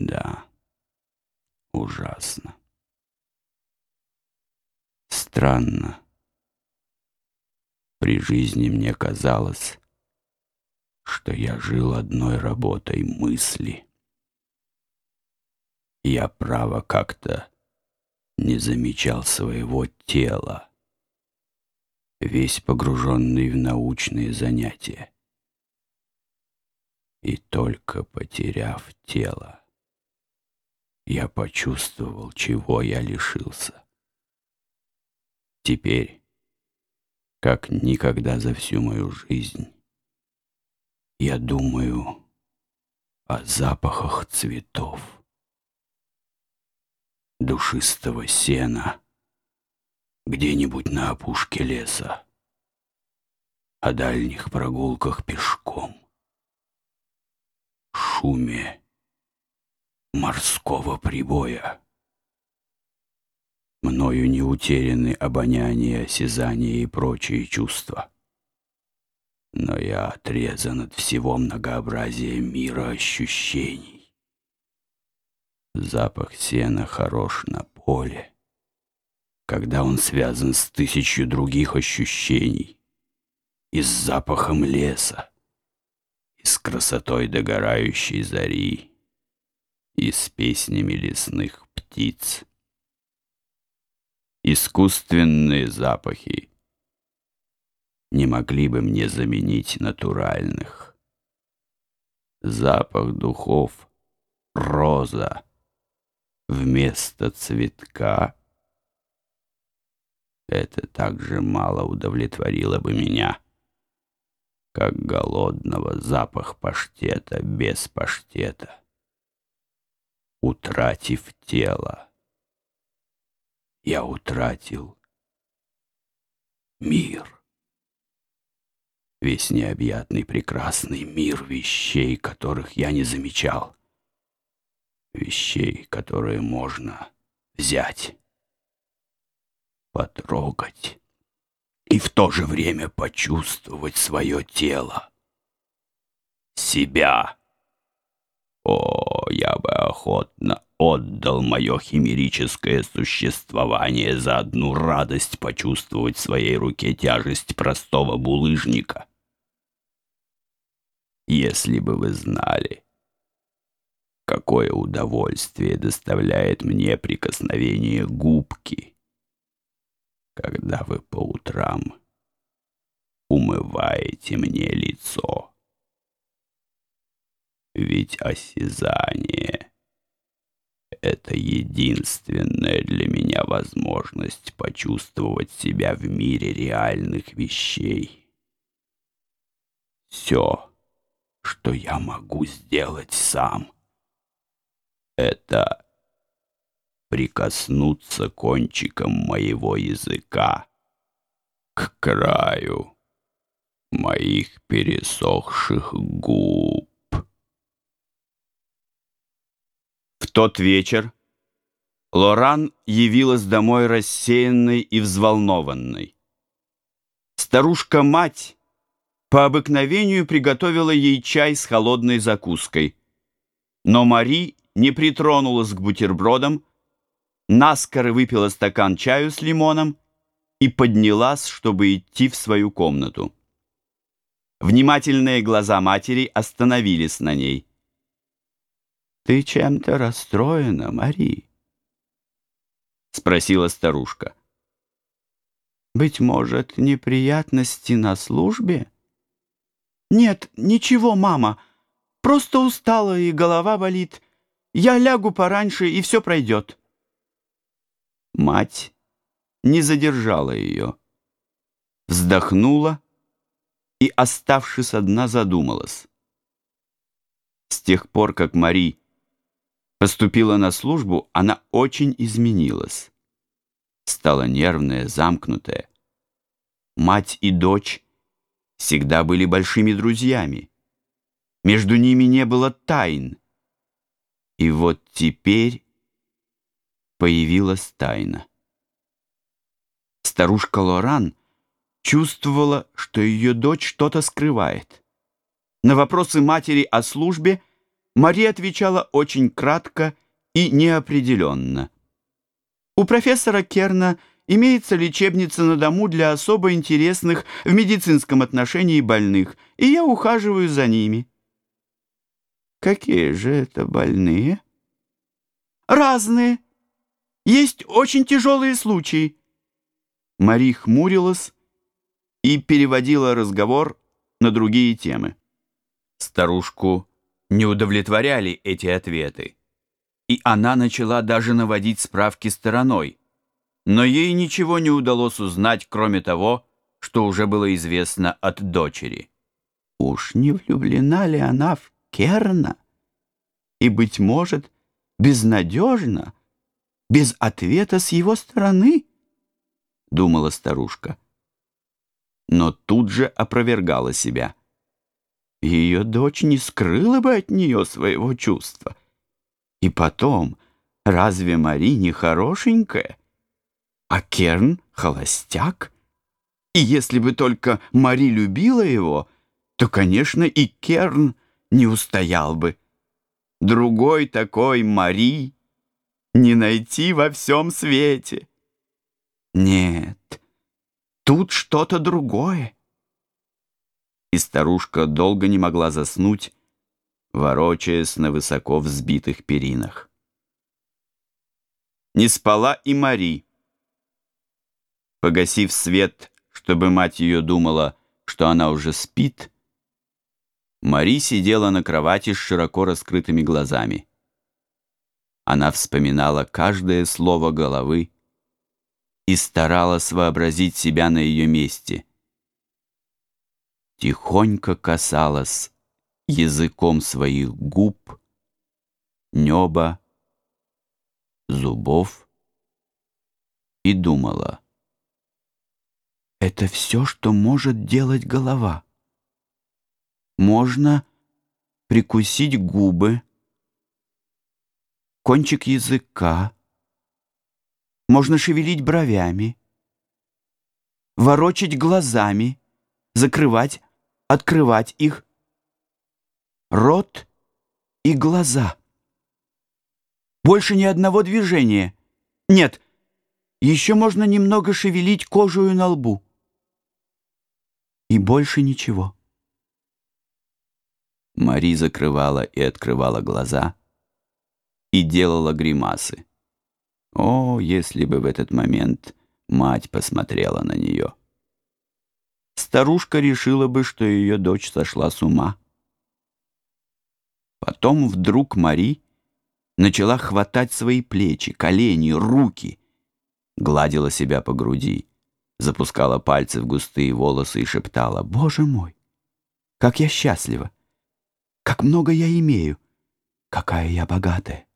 Да, ужасно. Странно. При жизни мне казалось, что я жил одной работой мысли. Я, право, как-то не замечал своего тела, весь погруженный в научные занятия. И только потеряв тело, я почувствовал, чего я лишился. Теперь, как никогда за всю мою жизнь, я думаю о запахах цветов, душистого сена где-нибудь на опушке леса, о дальних прогулках пешком, шуме морского прибоя. Мною не утеряны обоняние, осязание и прочие чувства. Но я отрезан от всего многообразия мира ощущений. Запах сена хорош на поле, когда он связан с тысячью других ощущений, и с запахом леса, и с красотой догорающей зари, и с песнями лесных птиц. Искусственные запахи не могли бы мне заменить натуральных. Запах духов — роза вместо цветка — это так же мало удовлетворило бы меня, как голодного запах паштета без паштета. Утратив тело, я утратил мир весь необъятный прекрасный мир вещей, которых я не замечал. Вещей, которые можно взять, потрогать и в то же время почувствовать свое тело, себя. О, я бы охотно отдал мое химерическое существование за одну радость почувствовать в своей руке тяжесть простого булыжника. Если бы вы знали, какое удовольствие доставляет мне прикосновение губки, когда вы по утрам умываете мне лицо. Ведь осязание — это единственная для меня возможность почувствовать себя в мире реальных вещей. Все что я могу сделать сам. Это прикоснуться кончиком моего языка к краю моих пересохших губ. В тот вечер Лоран явилась домой рассеянной и взволнованной. Старушка-мать по обыкновению приготовила ей чай с холодной закуской. Но Мари не притронулась к бутербродам, наскоро выпила стакан чаю с лимоном и поднялась, чтобы идти в свою комнату. Внимательные глаза матери остановились на ней. «Ты чем-то расстроена, Мари?» — спросила старушка. «Быть может, неприятности на службе?» «Нет, ничего, мама. Просто устала и голова болит. Я лягу пораньше, и все пройдет». Мать не задержала ее. Вздохнула и, оставшись одна, задумалась. С тех пор, как Мари поступила на службу, она очень изменилась. Стала нервная, замкнутая. Мать и дочь всегда были большими друзьями. Между ними не было тайн. И вот теперь появилась тайна. Старушка Лоран чувствовала, что ее дочь что-то скрывает. На вопросы матери о службе Мария отвечала очень кратко и неопределенно. У профессора Керна имеется лечебница на дому для особо интересных в медицинском отношении больных, и я ухаживаю за ними. Какие же это больные? Разные. Есть очень тяжелые случаи. Мари хмурилась и переводила разговор на другие темы. Старушку не удовлетворяли эти ответы, и она начала даже наводить справки стороной, но ей ничего не удалось узнать, кроме того, что уже было известно от дочери. Уж не влюблена ли она в Керна? И, быть может, безнадежно, без ответа с его стороны? Думала старушка. Но тут же опровергала себя. Ее дочь не скрыла бы от нее своего чувства. И потом, разве Мари не хорошенькая? А Керн — холостяк. И если бы только Мари любила его, то, конечно, и Керн не устоял бы. Другой такой Мари не найти во всем свете. Нет, тут что-то другое. И старушка долго не могла заснуть, ворочаясь на высоко взбитых перинах. Не спала и Мари. Погасив свет, чтобы мать ее думала, что она уже спит, Мари сидела на кровати с широко раскрытыми глазами. Она вспоминала каждое слово головы и старалась вообразить себя на ее месте. Тихонько касалась языком своих губ, неба, зубов и думала — это все, что может делать голова. Можно прикусить губы, кончик языка, можно шевелить бровями, ворочать глазами, закрывать, открывать их. Рот и глаза. Больше ни одного движения. Нет, еще можно немного шевелить кожу на лбу и больше ничего. Мари закрывала и открывала глаза и делала гримасы. О, если бы в этот момент мать посмотрела на нее. Старушка решила бы, что ее дочь сошла с ума. Потом вдруг Мари начала хватать свои плечи, колени, руки, гладила себя по груди запускала пальцы в густые волосы и шептала, «Боже мой, как я счастлива! Как много я имею! Какая я богатая!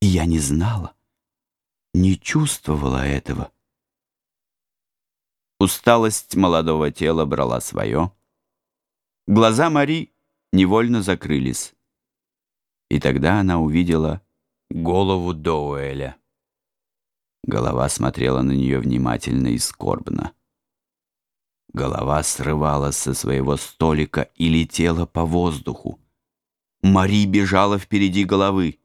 И я не знала, не чувствовала этого». Усталость молодого тела брала свое. Глаза Мари невольно закрылись. И тогда она увидела голову Доуэля. Голова смотрела на нее внимательно и скорбно. Голова срывалась со своего столика и летела по воздуху. Мари бежала впереди головы.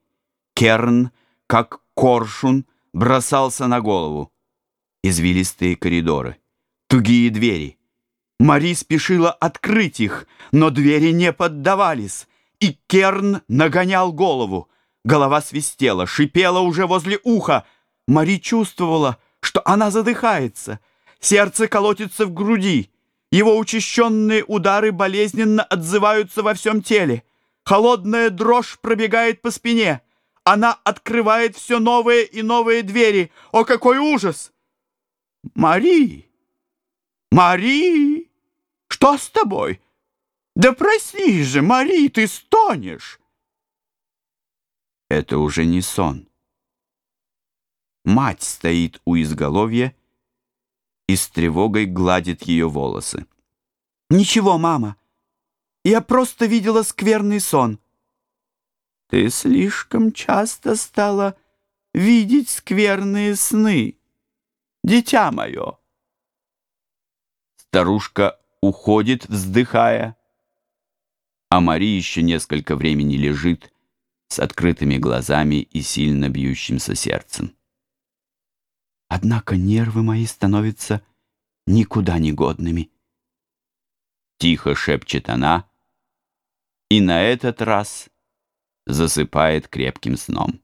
Керн, как коршун, бросался на голову. Извилистые коридоры, тугие двери. Мари спешила открыть их, но двери не поддавались, и Керн нагонял голову. Голова свистела, шипела уже возле уха — Мари чувствовала, что она задыхается. Сердце колотится в груди. Его учащенные удары болезненно отзываются во всем теле. Холодная дрожь пробегает по спине. Она открывает все новые и новые двери. О, какой ужас! Мари! Мари! Что с тобой? Да проснись же, Мари, ты стонешь! Это уже не сон. Мать стоит у изголовья и с тревогой гладит ее волосы. «Ничего, мама, я просто видела скверный сон». «Ты слишком часто стала видеть скверные сны, дитя мое». Старушка уходит, вздыхая, а Мари еще несколько времени лежит, с открытыми глазами и сильно бьющимся сердцем. Однако нервы мои становятся никуда не годными. Тихо шепчет она и на этот раз засыпает крепким сном.